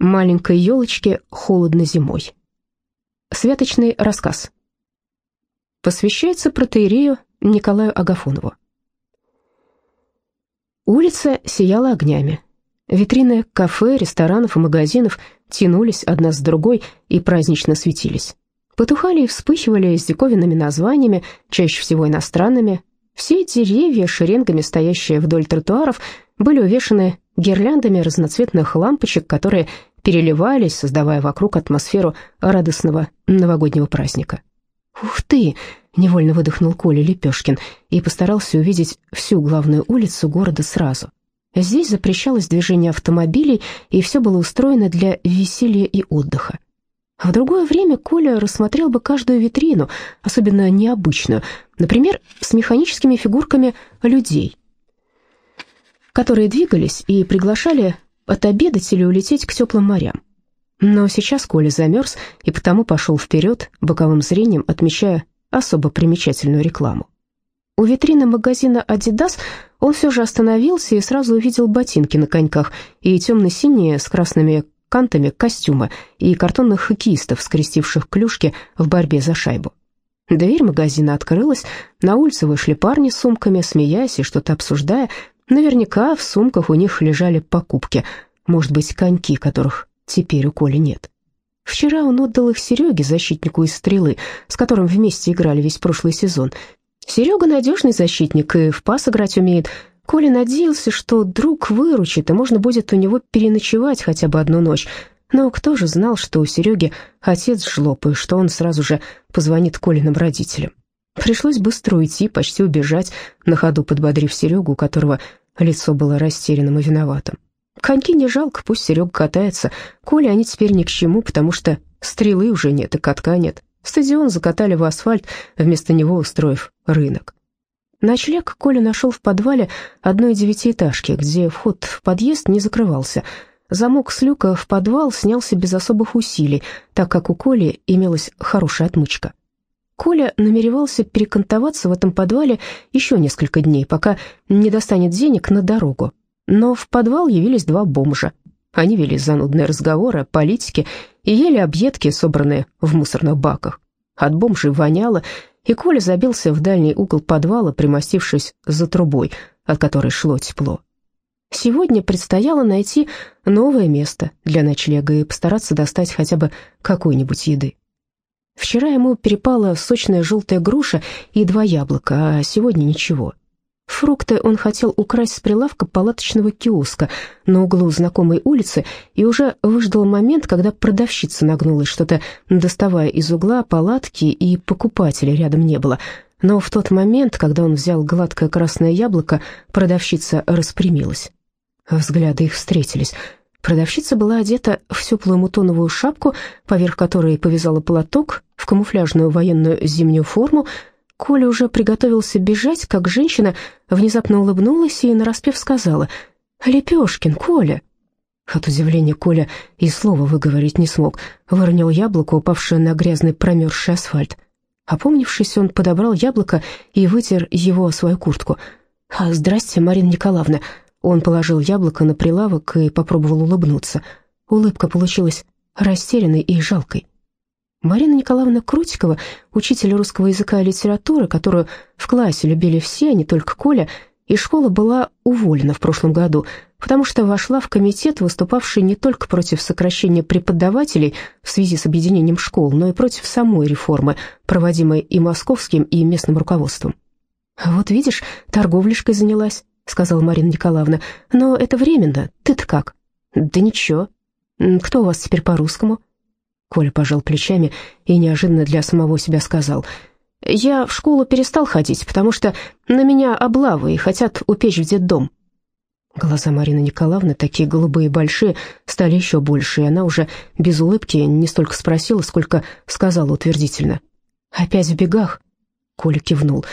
Маленькой елочке холодно зимой. Святочный рассказ. Посвящается протеерею Николаю Агафонову. Улица сияла огнями. Витрины кафе, ресторанов и магазинов тянулись одна с другой и празднично светились. Потухали и вспыхивали с диковинными названиями, чаще всего иностранными. Все деревья, шеренгами стоящие вдоль тротуаров, были увешаны гирляндами разноцветных лампочек, которые переливались, создавая вокруг атмосферу радостного новогоднего праздника. «Ух ты!» — невольно выдохнул Коля Лепешкин и постарался увидеть всю главную улицу города сразу. Здесь запрещалось движение автомобилей, и все было устроено для веселья и отдыха. В другое время Коля рассмотрел бы каждую витрину, особенно необычную, например, с механическими фигурками людей, которые двигались и приглашали отобедать или улететь к теплым морям. Но сейчас Коля замерз и потому пошел вперед, боковым зрением отмечая особо примечательную рекламу. У витрины магазина «Адидас» он все же остановился и сразу увидел ботинки на коньках и темно-синие с красными кантами костюма и картонных хоккеистов, скрестивших клюшки в борьбе за шайбу. Дверь магазина открылась, на улице вышли парни с сумками, смеясь и что-то обсуждая. Наверняка в сумках у них лежали покупки, может быть, коньки, которых теперь у Коли нет. Вчера он отдал их Сереге, защитнику из «Стрелы», с которым вместе играли весь прошлый сезон. Серега надежный защитник и в пас играть умеет, Коля надеялся, что друг выручит, и можно будет у него переночевать хотя бы одну ночь. Но кто же знал, что у Сереги отец жлоб, и что он сразу же позвонит Колиным родителям. Пришлось быстро уйти, почти убежать, на ходу подбодрив Серегу, у которого лицо было растерянным и виноватым. Коньки не жалко, пусть Серега катается. Коле они теперь ни к чему, потому что стрелы уже нет и катка нет. Стадион закатали в асфальт, вместо него устроив рынок. Ночлег Коля нашел в подвале одной девятиэтажки, где вход в подъезд не закрывался. Замок с люка в подвал снялся без особых усилий, так как у Коли имелась хорошая отмычка. Коля намеревался перекантоваться в этом подвале еще несколько дней, пока не достанет денег на дорогу. Но в подвал явились два бомжа. Они вели занудные разговоры о политике и ели объедки, собранные в мусорных баках. От бомжей воняло, и Коля забился в дальний угол подвала, примостившись за трубой, от которой шло тепло. Сегодня предстояло найти новое место для ночлега и постараться достать хотя бы какой-нибудь еды. Вчера ему перепала сочная желтая груша и два яблока, а сегодня ничего. Фрукты он хотел украсть с прилавка палаточного киоска на углу знакомой улицы и уже выждал момент, когда продавщица нагнулась, что-то доставая из угла палатки, и покупателей рядом не было. Но в тот момент, когда он взял гладкое красное яблоко, продавщица распрямилась. Взгляды их встретились. Продавщица была одета в теплую мутоновую шапку, поверх которой повязала платок, в камуфляжную военную зимнюю форму, Коля уже приготовился бежать, как женщина внезапно улыбнулась и нараспев сказала «Лепешкин, Коля!» От удивления Коля и слова выговорить не смог, выронил яблоко, упавшее на грязный промерзший асфальт. Опомнившись, он подобрал яблоко и вытер его о свою куртку. «А, «Здрасте, Марина Николаевна!» Он положил яблоко на прилавок и попробовал улыбнуться. Улыбка получилась растерянной и жалкой. Марина Николаевна Крутикова, учитель русского языка и литературы, которую в классе любили все, а не только Коля, из школы была уволена в прошлом году, потому что вошла в комитет, выступавший не только против сокращения преподавателей в связи с объединением школ, но и против самой реформы, проводимой и московским, и местным руководством. «Вот видишь, торговляшкой занялась», — сказала Марина Николаевна, — «но это временно. Ты-то как?» «Да ничего. Кто у вас теперь по-русскому?» Коля пожал плечами и неожиданно для самого себя сказал, «Я в школу перестал ходить, потому что на меня облавы и хотят упечь в детдом». Глаза Марины Николаевны, такие голубые и большие, стали еще больше, и она уже без улыбки не столько спросила, сколько сказала утвердительно. «Опять в бегах?» Коля кивнул.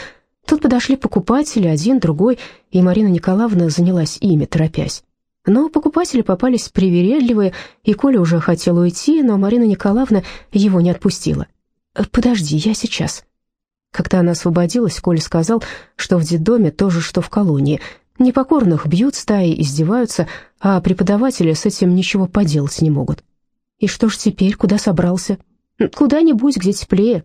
Тут подошли покупатели, один, другой, и Марина Николаевна занялась ими, торопясь. Но покупатели попались привередливые, и Коля уже хотел уйти, но Марина Николаевна его не отпустила. «Подожди, я сейчас». Когда она освободилась, Коля сказал, что в детдоме то же, что в колонии. Непокорных бьют стаи, издеваются, а преподаватели с этим ничего поделать не могут. И что ж теперь, куда собрался? Куда-нибудь, где теплее.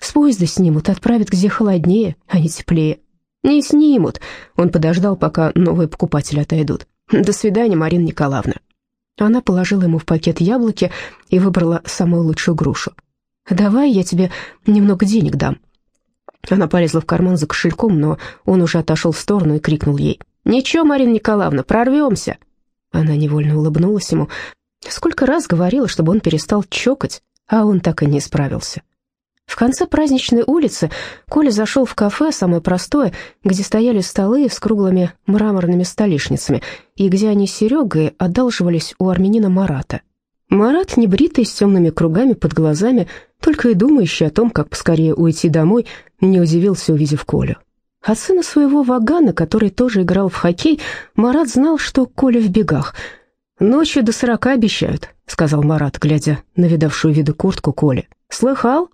С поезда снимут, отправят где холоднее, а не теплее. Не снимут. Он подождал, пока новые покупатели отойдут. До свидания, Марина Николаевна. Она положила ему в пакет яблоки и выбрала самую лучшую грушу. «Давай я тебе немного денег дам». Она полезла в карман за кошельком, но он уже отошел в сторону и крикнул ей. «Ничего, Марина Николаевна, прорвемся!» Она невольно улыбнулась ему. Сколько раз говорила, чтобы он перестал чокать, а он так и не справился. В конце праздничной улицы Коля зашел в кафе, самое простое, где стояли столы с круглыми мраморными столешницами, и где они с Серегой одалживались у армянина Марата. Марат, небритый, с темными кругами под глазами, только и думающий о том, как поскорее уйти домой, не удивился, увидев Колю. От сына своего Вагана, который тоже играл в хоккей, Марат знал, что Коля в бегах. «Ночью до сорока обещают», — сказал Марат, глядя на видавшую виды куртку Коли. «Слыхал?»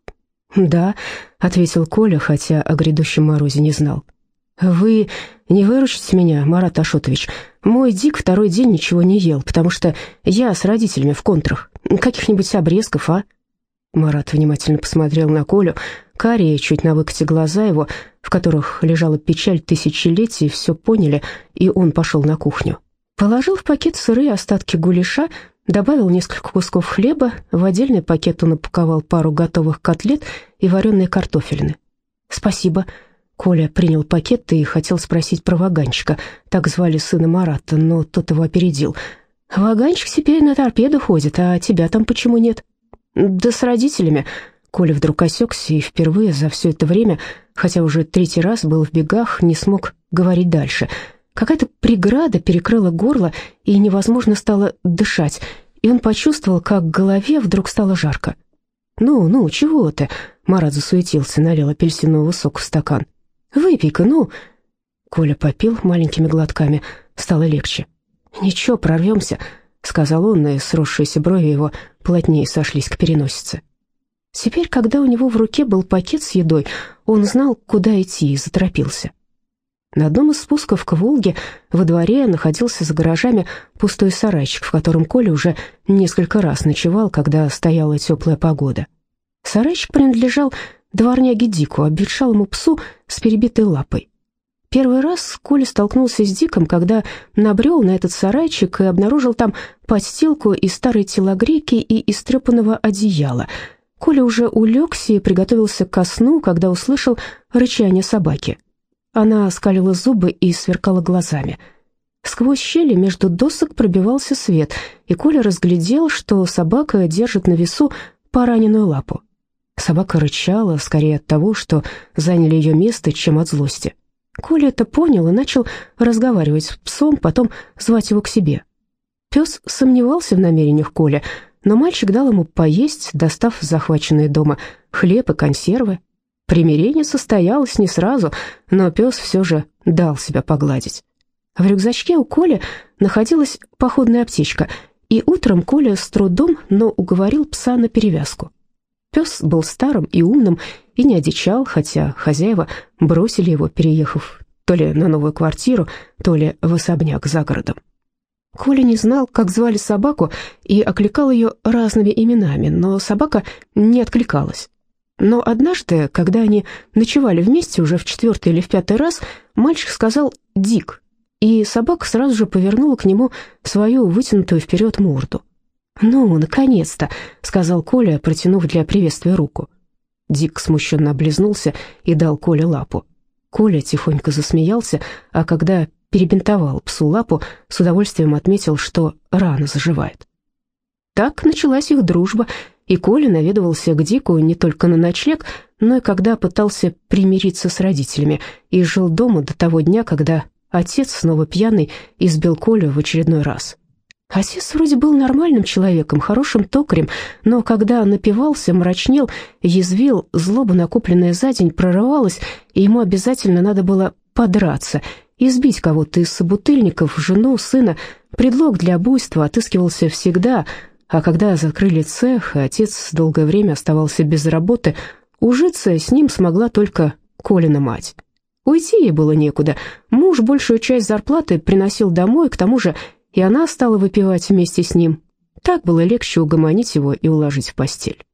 «Да», — ответил Коля, хотя о грядущем морозе не знал. «Вы не выручите меня, Марат Ашотович. Мой Дик второй день ничего не ел, потому что я с родителями в контрах. Каких-нибудь обрезков, а?» Марат внимательно посмотрел на Колю. Карие, чуть на выкате глаза его, в которых лежала печаль тысячелетий, все поняли, и он пошел на кухню. Положил в пакет сырые остатки гуляша, добавил несколько кусков хлеба, в отдельный пакет он упаковал пару готовых котлет и вареные картофелины. «Спасибо». Коля принял пакет и хотел спросить про ваганчика, так звали сына Марата, но тот его опередил. «Ваганчик теперь на торпеду ходит, а тебя там почему нет?» «Да с родителями». Коля вдруг осекся и впервые за все это время, хотя уже третий раз был в бегах, не смог говорить дальше. Какая-то преграда перекрыла горло, и невозможно стало дышать, и он почувствовал, как в голове вдруг стало жарко. «Ну, ну, чего ты?» Марат засуетился, налил апельсинового сока в стакан. «Выпей-ка, ну!» Коля попил маленькими глотками, стало легче. «Ничего, прорвемся», — сказал он, и сросшиеся брови его плотнее сошлись к переносице. Теперь, когда у него в руке был пакет с едой, он знал, куда идти, и заторопился. На одном из спусков к Волге во дворе находился за гаражами пустой сарайчик, в котором Коля уже несколько раз ночевал, когда стояла теплая погода. Сарайчик принадлежал дворняге Дику, обветшалому псу с перебитой лапой. Первый раз Коля столкнулся с Диком, когда набрел на этот сарайчик и обнаружил там подстилку из старой телогрейки и истрепанного одеяла. Коля уже улегся и приготовился ко сну, когда услышал рычание собаки. Она скалила зубы и сверкала глазами. Сквозь щели между досок пробивался свет, и Коля разглядел, что собака держит на весу пораненную лапу. Собака рычала, скорее от того, что заняли ее место, чем от злости. Коля это понял и начал разговаривать с псом, потом звать его к себе. Пес сомневался в намерениях Коля, но мальчик дал ему поесть, достав захваченные дома хлеб и консервы. Примирение состоялось не сразу, но пес все же дал себя погладить. В рюкзачке у Коли находилась походная аптечка, и утром Коля с трудом, но уговорил пса на перевязку. Пес был старым и умным, и не одичал, хотя хозяева бросили его, переехав то ли на новую квартиру, то ли в особняк за городом. Коля не знал, как звали собаку, и окликал ее разными именами, но собака не откликалась. Но однажды, когда они ночевали вместе уже в четвертый или в пятый раз, мальчик сказал «Дик», и собака сразу же повернула к нему свою вытянутую вперед морду. «Ну, наконец-то», — сказал Коля, протянув для приветствия руку. Дик смущенно облизнулся и дал Коле лапу. Коля тихонько засмеялся, а когда перебинтовал псу лапу, с удовольствием отметил, что рана заживает. Так началась их дружба, и Коля наведывался к Дику не только на ночлег, но и когда пытался примириться с родителями и жил дома до того дня, когда отец, снова пьяный, избил Колю в очередной раз. Отец вроде был нормальным человеком, хорошим токарем, но когда напивался, мрачнел, язвил, злоба, накопленная за день, прорывалась, и ему обязательно надо было подраться, избить кого-то из собутыльников, жену, сына. Предлог для буйства отыскивался всегда, а когда закрыли цех, и отец долгое время оставался без работы, ужиться с ним смогла только Колина мать. Уйти ей было некуда. Муж большую часть зарплаты приносил домой, к тому же и она стала выпивать вместе с ним. Так было легче угомонить его и уложить в постель.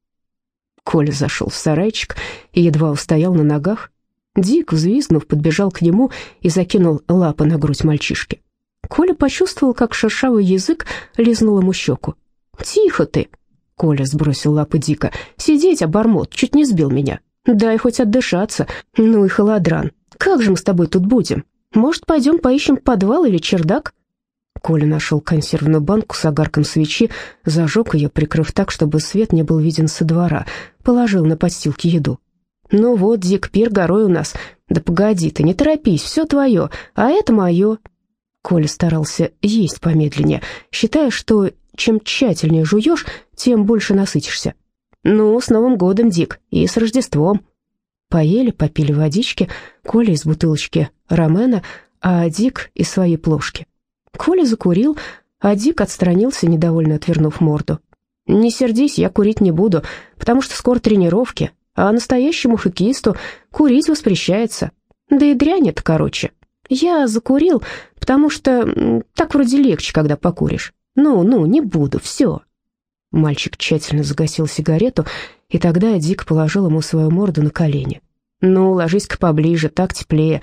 Коля зашел в сарайчик и едва устоял на ногах. Дик, взвизгнув, подбежал к нему и закинул лапы на грудь мальчишки. Коля почувствовал, как шершавый язык лизнул ему щеку. «Тихо ты!» — Коля сбросил лапы Дика. «Сидеть, обормот, чуть не сбил меня. Дай хоть отдышаться. Ну и холодран. Как же мы с тобой тут будем? Может, пойдем поищем подвал или чердак?» Коля нашел консервную банку с огарком свечи, зажег ее, прикрыв так, чтобы свет не был виден со двора, положил на подстилки еду. «Ну вот, Дик, пир горой у нас. Да погоди ты, не торопись, все твое, а это мое». Коля старался есть помедленнее, считая, что чем тщательнее жуешь, тем больше насытишься. «Ну, с Новым годом, Дик, и с Рождеством». Поели, попили водички, Коля из бутылочки ромена, а Дик из своей плошки. Коля закурил, а Дик отстранился, недовольно отвернув морду. «Не сердись, я курить не буду, потому что скоро тренировки, а настоящему хоккеисту курить воспрещается. Да и дрянь это короче. Я закурил, потому что так вроде легче, когда покуришь. Ну, ну, не буду, все». Мальчик тщательно загасил сигарету, и тогда Дик положил ему свою морду на колени. «Ну, ложись-ка поближе, так теплее.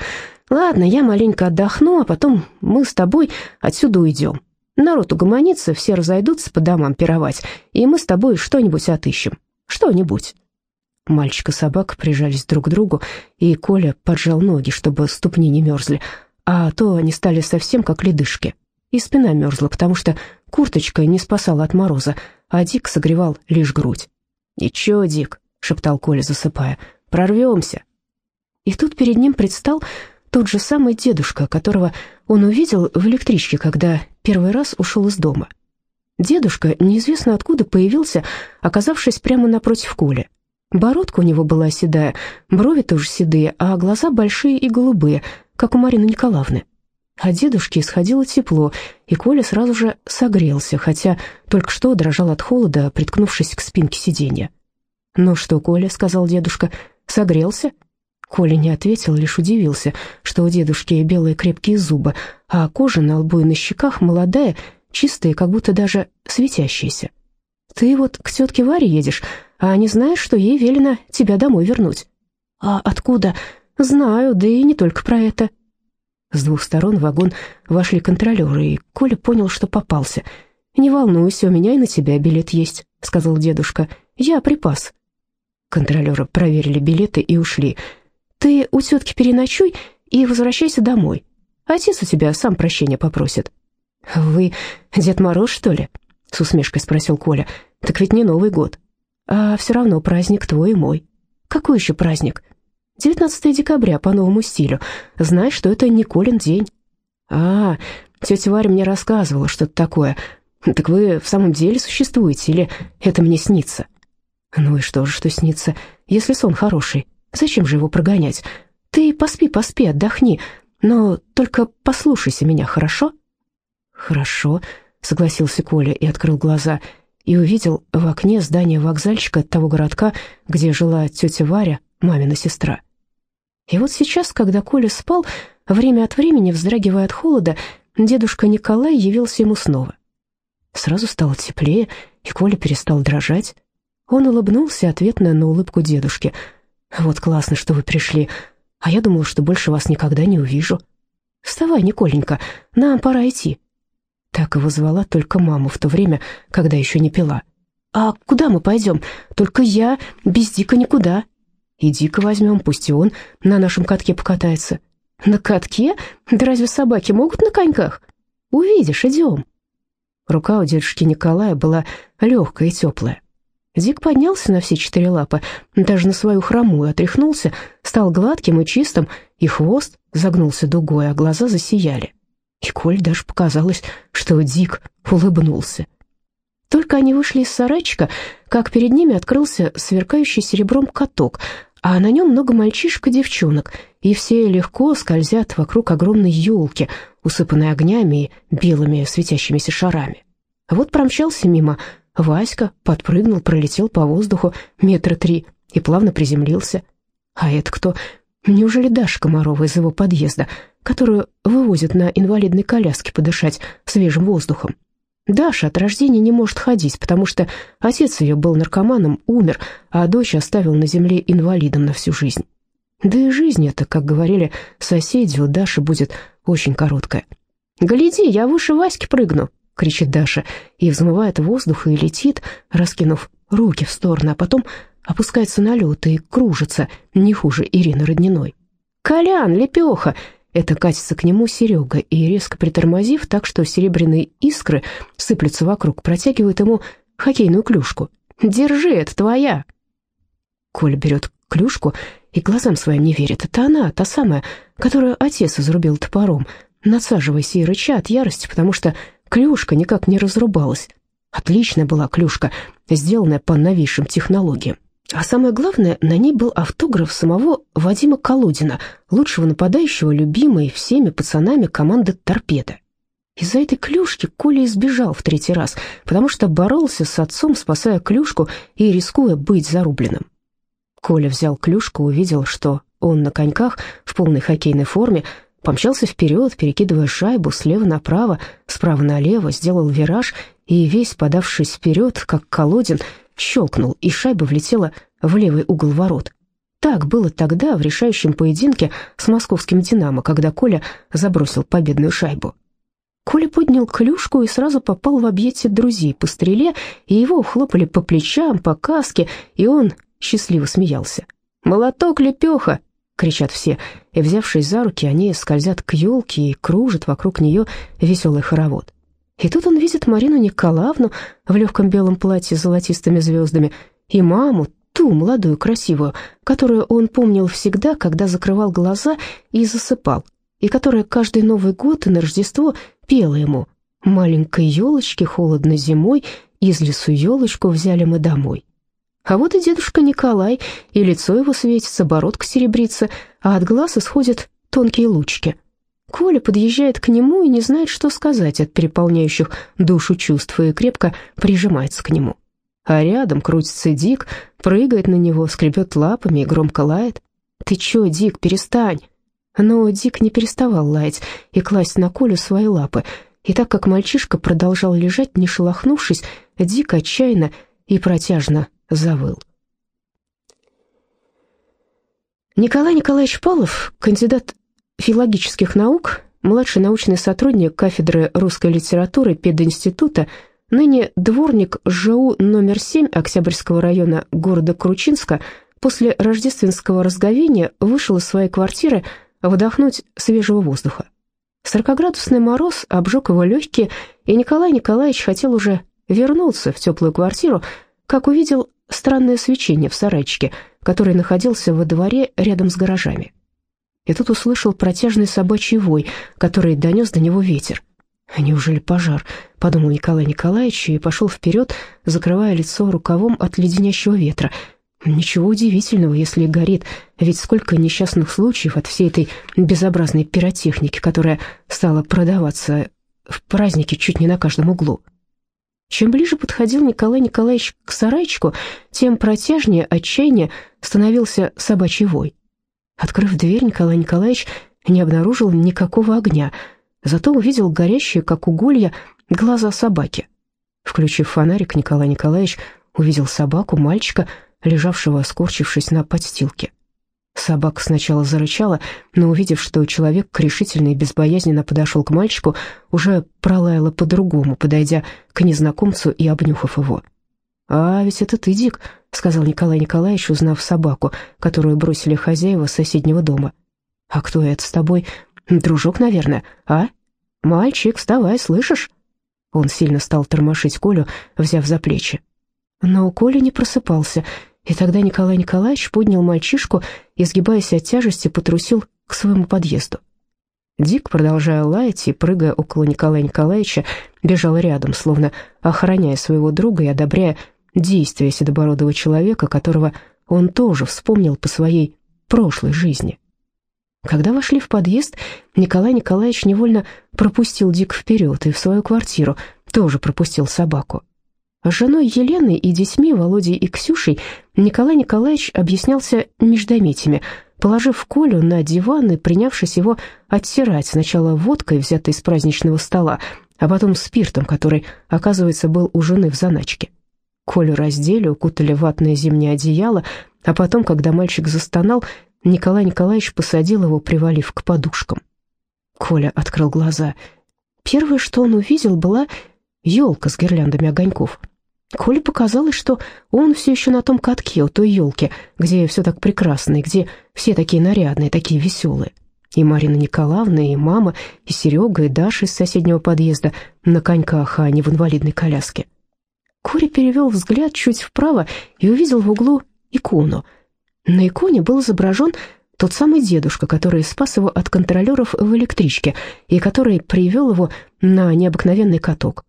Ладно, я маленько отдохну, а потом мы с тобой отсюда уйдем. Народ угомонится, все разойдутся по домам пировать, и мы с тобой что-нибудь отыщем. Что-нибудь». Мальчик и собака прижались друг к другу, и Коля поджал ноги, чтобы ступни не мерзли, а то они стали совсем как ледышки. И спина мерзла, потому что курточка не спасала от мороза, а Дик согревал лишь грудь. «Ничего, Дик», — шептал Коля, засыпая, — «прорвемся». И тут перед ним предстал тот же самый дедушка, которого он увидел в электричке, когда первый раз ушел из дома. Дедушка неизвестно откуда появился, оказавшись прямо напротив Коли. Бородка у него была седая, брови тоже седые, а глаза большие и голубые, как у Марины Николаевны. А дедушке исходило тепло, и Коля сразу же согрелся, хотя только что дрожал от холода, приткнувшись к спинке сиденья. «Ну что, Коля», — сказал дедушка, — «согрелся?» Коля не ответил, лишь удивился, что у дедушки белые крепкие зубы, а кожа на лбу и на щеках молодая, чистая, как будто даже светящаяся. «Ты вот к тетке Варе едешь, а не знаешь, что ей велено тебя домой вернуть?» «А откуда?» «Знаю, да и не только про это». С двух сторон в вагон вошли контролеры, и Коля понял, что попался. «Не волнуйся, у меня и на тебя билет есть», — сказал дедушка. «Я припас». Контролеры проверили билеты и ушли. Ты у тетки переночуй и возвращайся домой. Отец у тебя сам прощения попросит». «Вы Дед Мороз, что ли?» — с усмешкой спросил Коля. «Так ведь не Новый год. А все равно праздник твой и мой». «Какой еще праздник?» «19 декабря по новому стилю. Знаешь, что это не Колин день». «А, тетя Варя мне рассказывала что-то такое. Так вы в самом деле существуете или это мне снится?» «Ну и что же, что снится, если сон хороший?» Зачем же его прогонять? Ты поспи, поспи, отдохни, но только послушайся меня, хорошо?» «Хорошо», — согласился Коля и открыл глаза, и увидел в окне здание вокзальщика того городка, где жила тетя Варя, мамина сестра. И вот сейчас, когда Коля спал, время от времени, вздрагивая от холода, дедушка Николай явился ему снова. Сразу стало теплее, и Коля перестал дрожать. Он улыбнулся ответно на улыбку дедушки — «Вот классно, что вы пришли. А я думала, что больше вас никогда не увижу. Вставай, Николенька, нам пора идти». Так его звала только маму в то время, когда еще не пила. «А куда мы пойдем? Только я, без Дика никуда». «И Дика возьмем, пусть и он на нашем катке покатается». «На катке? Да разве собаки могут на коньках?» «Увидишь, идем». Рука у дедушки Николая была легкая и теплая. Дик поднялся на все четыре лапы, даже на свою хромую отряхнулся, стал гладким и чистым, и хвост загнулся дугой, а глаза засияли. И Коль даже показалось, что Дик улыбнулся. Только они вышли из сарайчика, как перед ними открылся сверкающий серебром каток, а на нем много мальчишек и девчонок, и все легко скользят вокруг огромной елки, усыпанной огнями и белыми светящимися шарами. Вот промчался мимо Васька подпрыгнул, пролетел по воздуху метра три и плавно приземлился. А это кто? Неужели Даша Комарова из его подъезда, которую вывозят на инвалидной коляске подышать свежим воздухом? Даша от рождения не может ходить, потому что отец ее был наркоманом, умер, а дочь оставил на земле инвалидом на всю жизнь. Да и жизнь эта, как говорили соседи, у Даши будет очень короткая. «Гляди, я выше Васьки прыгну!» — кричит Даша, и взмывает воздух и летит, раскинув руки в стороны, а потом опускается на лед и кружится, не хуже Ирины Родниной. «Колян, лепеха!» Это катится к нему Серега и, резко притормозив так, что серебряные искры сыплются вокруг, протягивает ему хоккейную клюшку. «Держи, это твоя!» Коля берет клюшку и глазам своим не верит. Это она, та самая, которую отец изрубил топором, надсаживаясь и рыча от ярости, потому что клюшка никак не разрубалась. Отличная была клюшка, сделанная по новейшим технологиям. А самое главное, на ней был автограф самого Вадима Колодина, лучшего нападающего, любимой всеми пацанами команды «Торпеда». Из-за этой клюшки Коля избежал в третий раз, потому что боролся с отцом, спасая клюшку и рискуя быть зарубленным. Коля взял клюшку, увидел, что он на коньках в полной хоккейной форме, помчался вперед, перекидывая шайбу слева направо, справа налево, сделал вираж и, весь подавшись вперед, как колодин, щелкнул, и шайба влетела в левый угол ворот. Так было тогда в решающем поединке с московским «Динамо», когда Коля забросил победную шайбу. Коля поднял клюшку и сразу попал в объятия друзей по стреле, и его хлопали по плечам, по каске, и он счастливо смеялся. «Молоток, лепеха!» — кричат все, и, взявшись за руки, они скользят к елке и кружат вокруг нее веселый хоровод. И тут он видит Марину Николаевну в легком белом платье с золотистыми звездами и маму, ту молодую красивую, которую он помнил всегда, когда закрывал глаза и засыпал, и которая каждый Новый год и на Рождество пела ему «Маленькой елочке холодно зимой, из лесу елочку взяли мы домой». А вот и дедушка Николай, и лицо его светится, бородка серебрится, а от глаз исходят тонкие лучки. Коля подъезжает к нему и не знает, что сказать от переполняющих душу чувств, и крепко прижимается к нему. А рядом крутится Дик, прыгает на него, скребет лапами и громко лает. «Ты чё, Дик, перестань!» Но Дик не переставал лаять и класть на Колю свои лапы, и так как мальчишка продолжал лежать, не шелохнувшись, Дик отчаянно и протяжно завыл. Николай Николаевич Павлов, кандидат филологических наук, младший научный сотрудник кафедры русской литературы пединститута, ныне дворник ЖУ номер 7 Октябрьского района города Кручинска, после рождественского разговения вышел из своей квартиры вдохнуть свежего воздуха. Сорокоградусный мороз обжег его легкие, и Николай Николаевич хотел уже вернуться в теплую квартиру, как увидел странное свечение в сарайчике, который находился во дворе рядом с гаражами и тут услышал протяжный собачий вой, который донес до него ветер. «Неужели пожар?» — подумал Николай Николаевич и пошел вперед, закрывая лицо рукавом от леденящего ветра. Ничего удивительного, если горит, ведь сколько несчастных случаев от всей этой безобразной пиротехники, которая стала продаваться в праздники чуть не на каждом углу. Чем ближе подходил Николай Николаевич к сарайчику, тем протяжнее, отчаяние становился собачий вой. Открыв дверь, Николай Николаевич не обнаружил никакого огня, зато увидел горящие, как уголья, глаза собаки. Включив фонарик, Николай Николаевич увидел собаку, мальчика, лежавшего, скорчившись на подстилке. Собака сначала зарычала, но, увидев, что человек решительно и безбоязненно подошел к мальчику, уже пролаяла по-другому, подойдя к незнакомцу и обнюхав его. «А ведь это ты, Дик», сказал Николай Николаевич, узнав собаку, которую бросили хозяева соседнего дома. «А кто это с тобой? Дружок, наверное, а? Мальчик, вставай, слышишь?» Он сильно стал тормошить Колю, взяв за плечи. Но Коля не просыпался, и тогда Николай Николаевич поднял мальчишку и, сгибаясь от тяжести, потрусил к своему подъезду. Дик, продолжая лаять и прыгая около Николая Николаевича, бежал рядом, словно охраняя своего друга и одобряя действия седобородого человека, которого он тоже вспомнил по своей прошлой жизни. Когда вошли в подъезд, Николай Николаевич невольно пропустил Дик вперед и в свою квартиру, тоже пропустил собаку. С женой Еленой и детьми, Володей и Ксюшей, Николай Николаевич объяснялся междометиями, положив Колю на диван и принявшись его оттирать сначала водкой, взятой из праздничного стола, а потом спиртом, который, оказывается, был у жены в заначке. Колю раздели, укутали ватное зимнее одеяло, а потом, когда мальчик застонал, Николай Николаевич посадил его, привалив к подушкам. Коля открыл глаза. Первое, что он увидел, была елка с гирляндами огоньков. Коле показалось, что он все еще на том катке, у той елки, где все так прекрасно, и где все такие нарядные, такие веселые. И Марина Николаевна, и мама, и Серега, и Даша из соседнего подъезда на коньках, а не в инвалидной коляске. Коля перевел взгляд чуть вправо и увидел в углу икону. На иконе был изображен тот самый дедушка, который спас его от контролеров в электричке и который привел его на необыкновенный каток.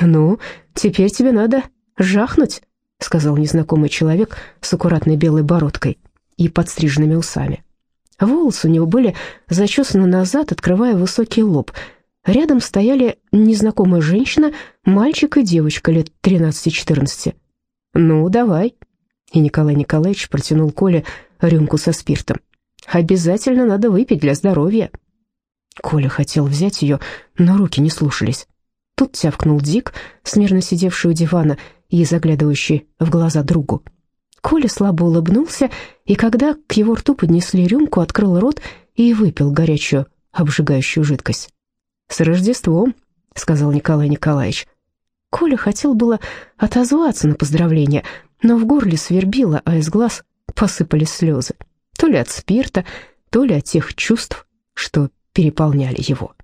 «Ну, теперь тебе надо жахнуть», — сказал незнакомый человек с аккуратной белой бородкой и подстриженными усами. Волосы у него были зачесаны назад, открывая высокий лоб. Рядом стояли незнакомая женщина, мальчик и девочка лет 13-14. «Ну, давай». И Николай Николаевич протянул Коле рюмку со спиртом. «Обязательно надо выпить для здоровья». Коля хотел взять ее, но руки не слушались. Тут тявкнул Дик, смирно сидевший у дивана и заглядывающий в глаза другу. Коля слабо улыбнулся, и когда к его рту поднесли рюмку, открыл рот и выпил горячую, обжигающую жидкость. «С Рождеством!» — сказал Николай Николаевич. Коля хотел было отозваться на поздравление, но в горле свербило, а из глаз посыпались слезы. То ли от спирта, то ли от тех чувств, что переполняли его.